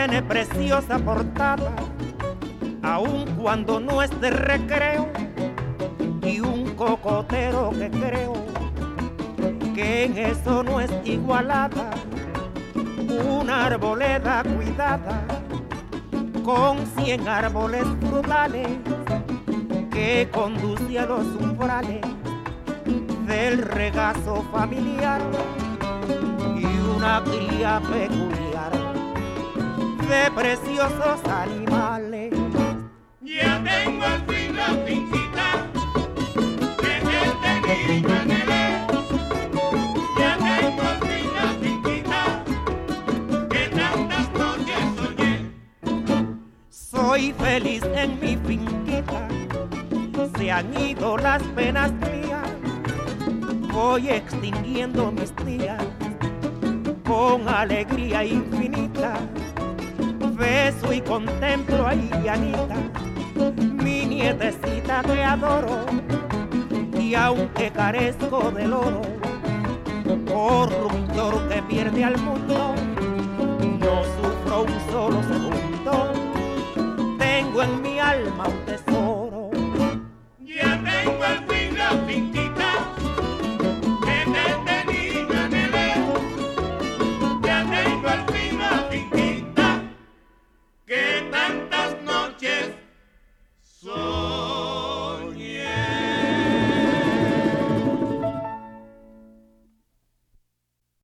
tiene preciosa portada, aun cuando no es de recreo, y un cocotero que creo que en eso no es igualada, una arboleda cuidada, con cien árboles frutales que conduce a los umbrales del regazo familiar y una cría peculiar de preciosos animales. Ya tengo al fin la finquita que el tequila Ya tengo al fin la finquita que tantas noches soñé. Soy feliz en mi finquita, se han ido las penas mías, voy extinguiendo mis días con alegría infinita. Beso y contemplo a Ilianita, mi nietecita que adoro, y aunque carezco del oro, corruptor que pierde al mundo, no sufro un solo segundo, tengo en mi alma un